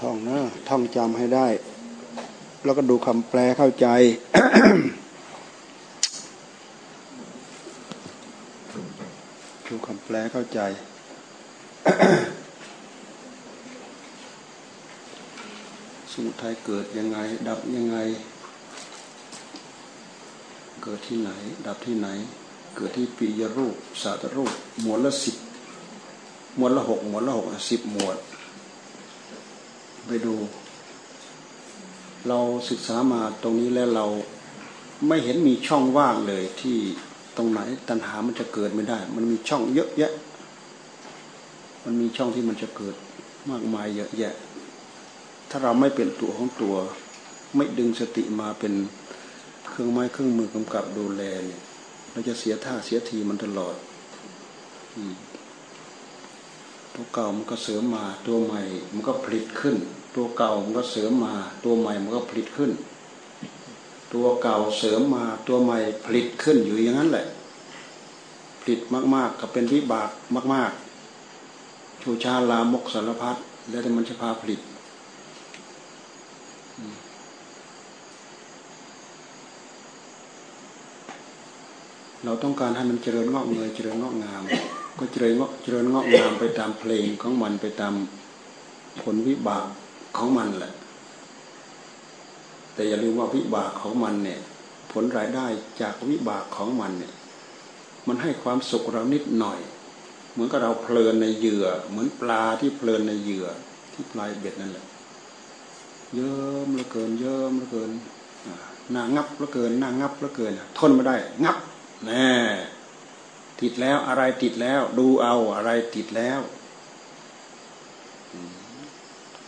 ท่องนะท่องจำให้ได้ แล้วก็ดูคำแปลเข้าใจดูคำแปลเข้าใจสมุทัยเกิดยังไง ดับยังไง เกิดที่ไหน ดับที่ไหน เกิดที่ปียรูป สาตรูป หมวดละสิบ หมวดละหกหมวดละหกสิบหมวด ไปดู เราศึกษามาตรงนี้แล้วเราไม่เห็นมีช่องว่างเลยที่ตรงไหนตัณหามันจะเกิดไม่ได้ มันมีช่องเยอะแยะ มันมีช่องที่มันจะเกิดมากมายเยอะแยะ ถ้าเราไม่เป็นตัวของตัว ไม่ดึงสติมาเป็นเครื่องไม้เครื่องมือกำกับดูแลเนี่ย เราจะเสียท่าเสียทีมันตลอด ตัวเก่ามันก็เสริมมา ตัวใหม่มันก็ผลิตขึ้น ตัวเก่ามันก็เสริมมา ตัวใหม่มันก็ผลิตขึ้น ตัวเก่าเสริมมา ตัวใหม่ผลิตขึ้นอยู่อย่างนั้นแหละ ผลิตมาก ๆ ก็เป็นวิบากมาก ๆ ชูชาลามกสารพัดแล้วแต่มันจะพาผลิตเราต้องการให้มันเจริญงอกเงยเจริญงอกงาม ก็เจริญงอกเจริญงอกงามไปตามเพลงของมันไปตามผลวิบากของมันแหละ แต่อย่าลืมว่าวิบากของมันเนี่ย ผลรายได้จากวิบากของมันเนี่ย มันให้ความสุขเรานิดหน่อย เหมือนกับเราเพลินในเหยื่อ เหมือนปลาที่เพลินในเหยื่อ ที่ปลายเบ็ดนั่นแหละเยิ้มเหลือเกินเยิ้มเหลือเกินน่างับเหลือเกินน่างับเหลือเกิน ทนไม่ได้ งับแน่ ติดแล้วอะไรติดแล้ว ดูเอาอะไรติดแล้ว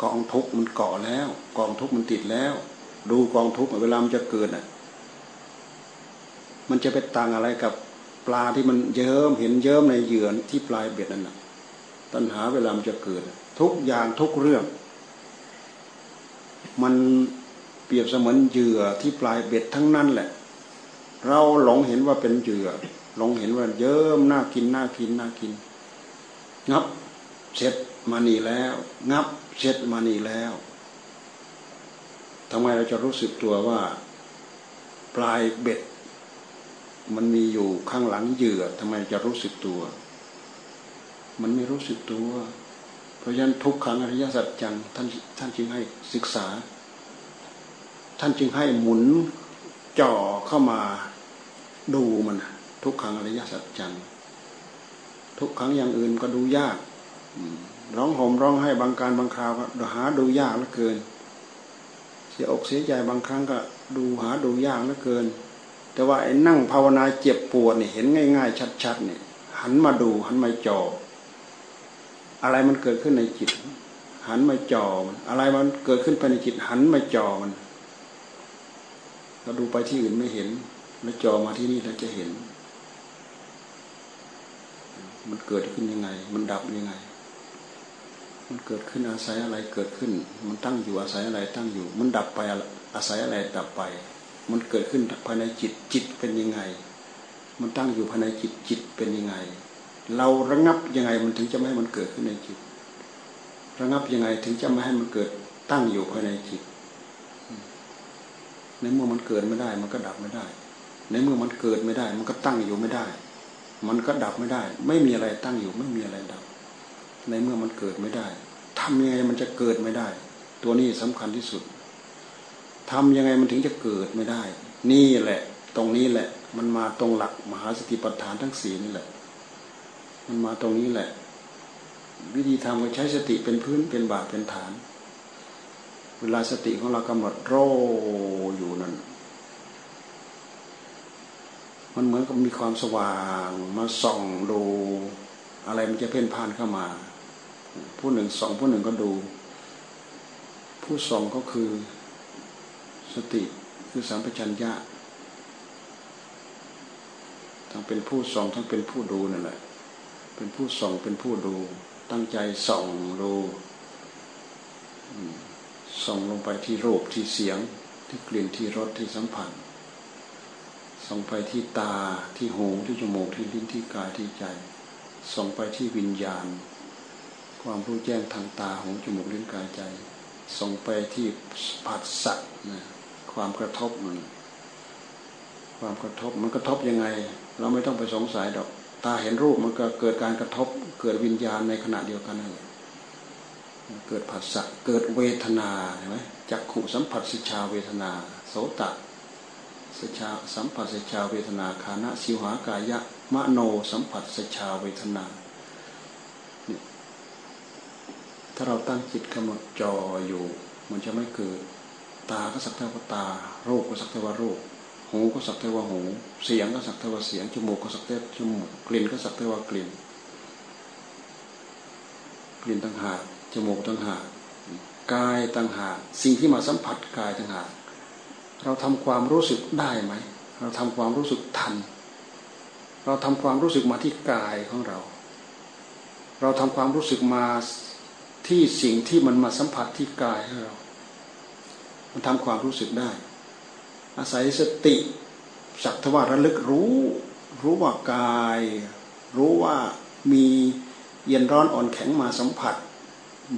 กองทุกมันเกาะแล้ว กองทุกมันติดแล้ว ดูกองทุกเวลามันจะเกิดอะ มันจะไปต่างอะไรกับปลาที่มันเยิ้มเห็นเยิ้มในเหยื่อที่ปลายเบ็ดนั่นนะตัณหาเวลามันจะเกิด ทุกอย่างทุกเรื่อง มันเปรียบเสมือนเหยื่อที่ปลายเบ็ดทั้งนั้นแหละ เราหลงเห็นว่าเป็นเหยื่อ หลงเห็นว่าเยิ้มน่ากินน่ากินน่ากิน งับ เสร็จมานี่แล้ว งับ เสร็จมานี่แล้วทำไมเราจะรู้สึกตัวว่า ปลายเบ็ด มันมีอยู่ข้างหลังเหยื่อทำไมจะรู้สึกตัว มันไม่รู้สึกตัว เพราะฉะนั้นทุกครั้งอริยสัจจังท่านท่านจึงให้ศึกษา ท่านจึงให้หมุนจ่อเข้ามาดูมัน ทุกครั้งอริยสัจจังทุกครั้งอย่างอื่นก็ดูยากร้องห่มร้องให้บางการบางคราวก็หาดูยากเหลือเกิน เสียอกเสียใจบางครั้งก็ดูหาดูยากเหลือเกิน แต่ว่าไอ้นั่งภาวนาเจ็บปวดเนี่ยเห็นง่าย ๆ ชัดๆเนี่ยหันมาดูหันมาจออะไรมันเกิดขึ้นในจิต หันมาจอมันอะไรมันเกิดขึ้นภายในจิต หันมาจอมันเราดูไปที่อื่นไม่เห็นแล้วจอมาที่นี่เราจะเห็น มันเกิดขึ้นยังไง มันดับยังไง มันเกิดขึ้นอาศัยอะไรเกิดขึ้น มันตั้งอยู่อาศัยอะไรตั้งอยู่ มันดับไปอาศัยอะไรดับไป มันเกิดขึ้นภายในจิตจิตเป็นยังไง มันตั้งอยู่ภายในจิตจิตเป็นยังไง เราระงับยังไงมันถึงจะไม่ให้มันเกิดขึ้นในจิต ระงับยังไงถึงจะไม่ให้มันเกิดตั้งอยู่ภายในจิต ในเมื่อมันเกิดไม่ได้ มันก็ดับไม่ได้ ในเมื่อมันเกิดไม่ได้ มันก็ตั้งอยู่ไม่ได้ มันก็ดับไม่ได้ ไม่มีอะไรตั้งอยู่ ไม่มีอะไรดับ ในเมื่อมันเกิดไม่ได้ทำยังไงมันจะเกิดไม่ได้ ตัวนี้สำคัญที่สุดทำยังไงมันถึงจะเกิดไม่ได้ นี่แหละ ตรงนี้แหละ มันมาตรงหลักมหาสติปัฏฐานทั้งสี่นี่แหละ มันมาตรงนี้แหละ วิธีทำก็ใช้สติเป็นพื้นเป็นบาเป็นฐาน เวลาสติของเรากำหนดโรอยู่นั้น มันเหมือนกับมีความสว่างมาส่องดู อะไรมันจะเพ่นพ่านเข้ามา ผู้หนึ่งสองผู้หนึ่งก็ดู ผู้สองก็คือสติคือสัมปชัญญะทั้งเป็นผู้ส่องทั้งเป็นผู้ดูนั่นแหละเป็นผู้ส่องเป็นผู้ดู ตั้งใจส่องดูส่องลงไปที่รูปที่เสียงที่กลิ่นที่รสที่สัมผัส ส่องไปที่ตาที่หูที่จมูกที่ลิ้นที่กายที่ใจ ส่งไปที่วิญญาณ ความรู้แจ้งทางตาหูจมูกลิ้นกายใจ ส่งไปที่ผัสสะนะความกระทบมันความกระทบมันกระทบยังไง เราไม่ต้องไปสงสัยดอก ตาเห็นรูปมันก็เกิดการกระทบ เกิดวิญญาณในขณะเดียวกันนั่นแหละเกิดผัสสะเกิดเวทนาเห็นไหมจักขุสัมผัสสิชาเวทนา โสตะ สชาสัมผัสสชาเวทนาคานะสิวหากายะมโนสัมผัสสชาเวทนาเนี่ยถ้าเราตั้งจิตกำหนดจออยู่ มันจะไม่เกิด ตาก็สักแต่ว่าตา รูปก็สักแต่ว่ารูป หูก็สักแต่ว่าหู เสียงก็สักแต่ว่าเสียง จมูกก็สักแต่จมูก กลิ่นก็สักแต่ว่ากลิ่น กลิ่นต่างหาก จมูกต่างหาก กายต่างหาก สิ่งที่มาสัมผัสกายต่างหาก เราทำความรู้สึกได้ไหม เราทำความรู้สึกทัน เราทำความรู้สึกมาที่กายของเรา เราทำความรู้สึกมาที่สิ่งที่มันมาสัมผัสที่กายของเรา มันทำความรู้สึกได้ อาศัยสติสักทว่าระลึกรู้ รู้ว่ากาย รู้ว่ามีเย็นร้อนอ่อนแข็งมาสัมผัส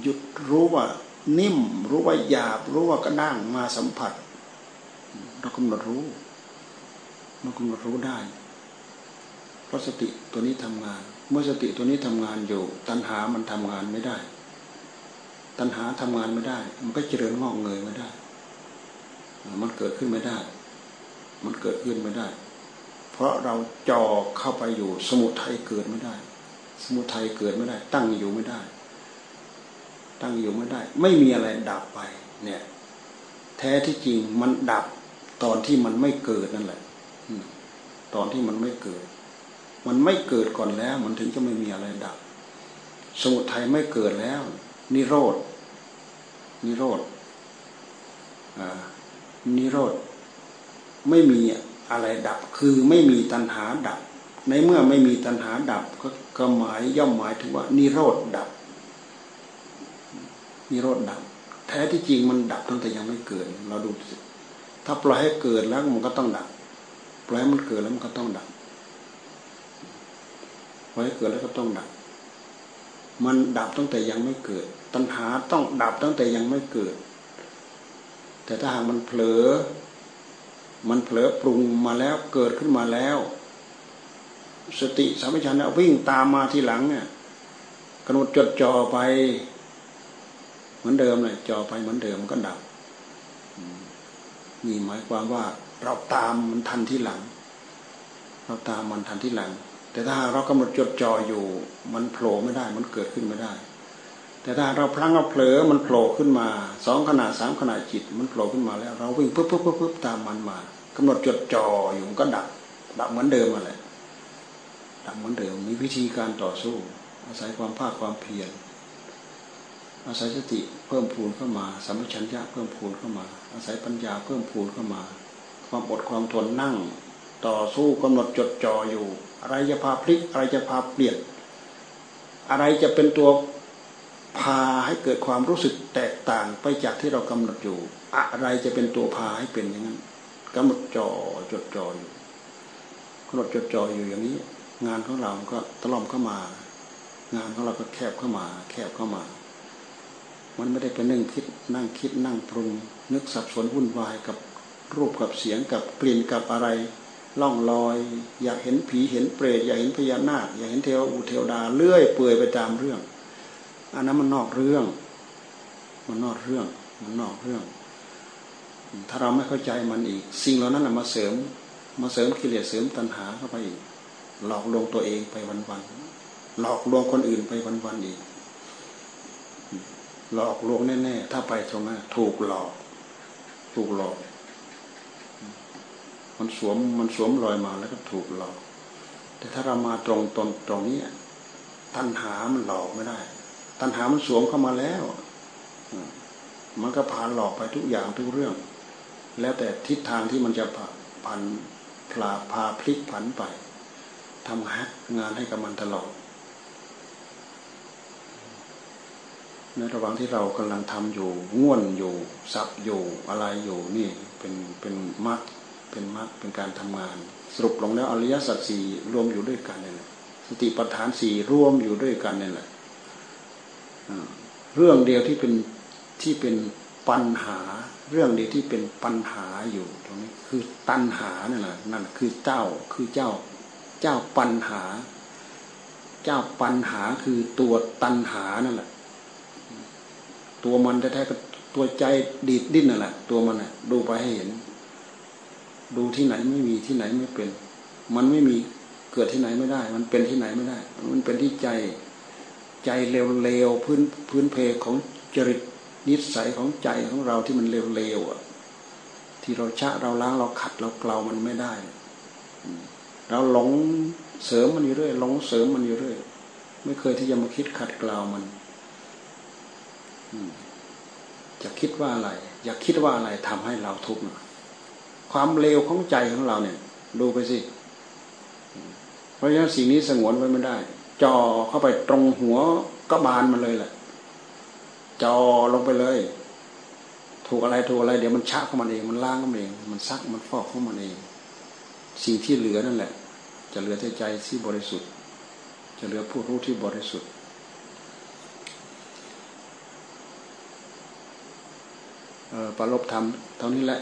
หยุดรู้ว่านิ่ม รู้ว่าหยาบ รู้ว่ากระด้างมาสัมผัส เรากำหนดรู้เรากำหนดรู้ได้เพราะสติตัวนี้ทำงาน เมื่อสติตัวนี้ทำงานอยู่ ตัณหามันทำงานไม่ได้ ตัณหาทำงานไม่ได้ มันก็เจริญงอกเงยไม่ได้ มันเกิดขึ้นไม่ได้ มันเกิดขึ้นไม่ได้ เพราะเราจ่อเข้าไปอยู่สมุทัยเกิดไม่ได้ สมุทัยเกิดไม่ได้ ตั้งอยู่ไม่ได้ ตั้งอยู่ไม่ได้ ไม่มีอะไรดับไป เนี่ย แท้ที่จริงมันดับ ตอนที่มันไม่เกิดนั่นแหละตอนที่มันไม่เกิด มันไม่เกิดก่อนแล้ว มันถึงจะไม่มีอะไรดับ สมุทัยไม่เกิดแล้ว นิโรธนิโรธอ่านิโรธไม่มีอะไรดับ คือไม่มีตัณหาดับ ในเมื่อไม่มีตัณหาดับก็ก็หมายย่อมหมายถึงว่า นิโรธดับ นิโรธดับ แท้ที่จริงมันดับตั้งแต่ยังไม่เกิด เราดู ถ้าปล่อยให้เกิดแล้วมันก็ต้องดับปล่อยให้มันเกิดแล้วมันก็ต้องดับปล่อยให้เกิดแล้วก็ต้องดับ มันดับตั้งแต่ยังไม่เกิด ตัณหาต้องดับตั้งแต่ยังไม่เกิด แต่ถ้าหากมันเผลอ มันเผลอปรุงมาแล้วเกิดขึ้นมาแล้ว สติสัมปชัญญะวิ่งตามมาทีหลังเนี่ยกำหนดจดจ่อไป เหมือนเดิมเลยจ่อไปเหมือนเดิมก็ดับ นี่หมายความว่าเราตามมันทันที่หลัง เราตามมันทันที่หลัง แต่ถ้าเรากำหนดจดจ่ออยู่ มันโผล่ไม่ได้ มันเกิดขึ้นไม่ได้ แต่ถ้าเราพลั้งเราเผลอมันโผล่ขึ้นมาสองขนาดสามขนาดจิต มันโผล่ขึ้นมาแล้ว เราวิ่งปุ๊บปุ๊บปุ๊บปุ๊บตามมันมากำหนดจดจ่ออยู่ก็ดับดับเหมือนเดิมมาแหละดับเหมือนเดิมมีวิธีการต่อสู้ อาศัยความภาคความเพียร อาศัยสติเพิ่มพูนเข้ามาสัมปชัญญะเพิ่มพูนเข้ามา อาศัยปัญญาเพิ่มพูนเข้ามา ความอดความทนนั่ง ต่อสู้กำหนดจดจ่ออยู่ อะไรจะพาพลิกอะไรจะพาเปลี่ยน อะไรจะเป็นตัวพาให้เกิดความรู้สึกแตกต่างไปจากที่เรากำหนดอยู่ อะไรจะเป็นตัวพาให้เป็นอย่างนั้นกำหนดจ่อจดจ่ออยู่กำหนดจดจ่ออยู่อย่างนี้ งานของเราก็ตล่อมเข้ามา งานของเราก็แคบเข้ามา แคบเข้ามา มันไม่ได้เป็นนึ่งคิดนั่งคิดนั่งปรุง นึกสับสนวุ่นวายกับรูปกับเสียงกับกลิ่นกับอะไร ล่องลอย อยากเห็นผีเห็นเปรตอยากเห็นพญานาคอยากเห็นเทวอุเทวดาเลื่อยเปื่อยไปตามเรื่อง อันนั้นมันนอกเรื่อง มันนอกเรื่อง มันนอกเรื่อง ถ้าเราไม่เข้าใจมันอีก สิ่งเหล่านั้นมาเสริม มาเสริมกิเลสเสริมตัณหาเข้าไปอีก หลอกลวงตัวเองไปวันๆหลอกลวงคนอื่นไปวันๆอีก หลอกลวงแน่ๆถ้าไปตรงนั้นถูกหลอก ถูกหลอก มันสวมมันสวมรอยมาแล้วก็ถูกหลอก แต่ถ้าเรามาตรงตรงตรงนี้ตัณหามันหลอกไม่ได้ ตัณหามันสวมเข้ามาแล้วมันก็ผ่าหลอกไปทุกอย่างทุกเรื่อง แล้วแต่ทิศทางที่มันจะผ่านพลาพาพลิกผันไปทำฮักงานให้กับมันตลอด ในระหว่างที่เรากำลังทำอยู่ง่วนอยู่สับอยู่อะไรอยู่นี่เป็นเป็นมรรคเป็นมรรคเป็นการทำงาน สรุปลงแล้วอริยสัจสี่รวมอยู่ด้วยกันเลยสติปัฏฐานสี่รวมอยู่ด้วยกันนี่แหละเรื่องเดียวที่เป็นที่เป็นปัญหา เรื่องเดียวที่เป็นปัญหาอยู่ตรงนี้คือตัณหานั่นแหละนั่นคือเจ้าคือเจ้า เจ้าปัญหา เจ้าปัญหาคือตัวตัณหานั่นแหละ ตัวมันแท้ๆก็ตัวใจดีดดิ้นนั่นแหละตัวมันน่ะดูไปให้เห็น ดูที่ไหนไม่มีที่ไหนไม่เป็น มันไม่มีเกิดที่ไหนไม่ได้ มันเป็นที่ไหนไม่ได้ มันเป็นที่ใจใจเร็วๆพื้นพื้นเพของจริตนิสัยของใจของเราที่มันเร็วๆอะ ที่เราชะเราล้างเราขัดเราเกลามันไม่ได้เราหลงเสริมมันอยู่เรื่อยหลงเสริมมันอยู่เรื่อยไม่เคยที่จะมาคิดขัดเกลามัน จะคิดว่าอะไร อยาคิดว่าอะไรทำให้เราทุกข์ความเลวของใจของเราเนี่ย ดูไปสิ เพราะฉะนั้นสิ่งนี้สงวนไว้ไม่ได้จ่อเข้าไปตรงหัวกระบาลมันเลยแหละจ่อลงไปเลย ถูกอะไรถูกอะไร เดี๋ยวมันชักเข้ามันเองมันล้างเข้ามันเอง มันซักมันฟอกเข้ามันเอง สิ่งที่เหลือนั่นแหละ จะเหลือแต่ใจที่บริสุทธิ์ จะเหลือผู้รู้ที่บริสุทธิ์เออ ปรลบธรรมเท่านี้แหละ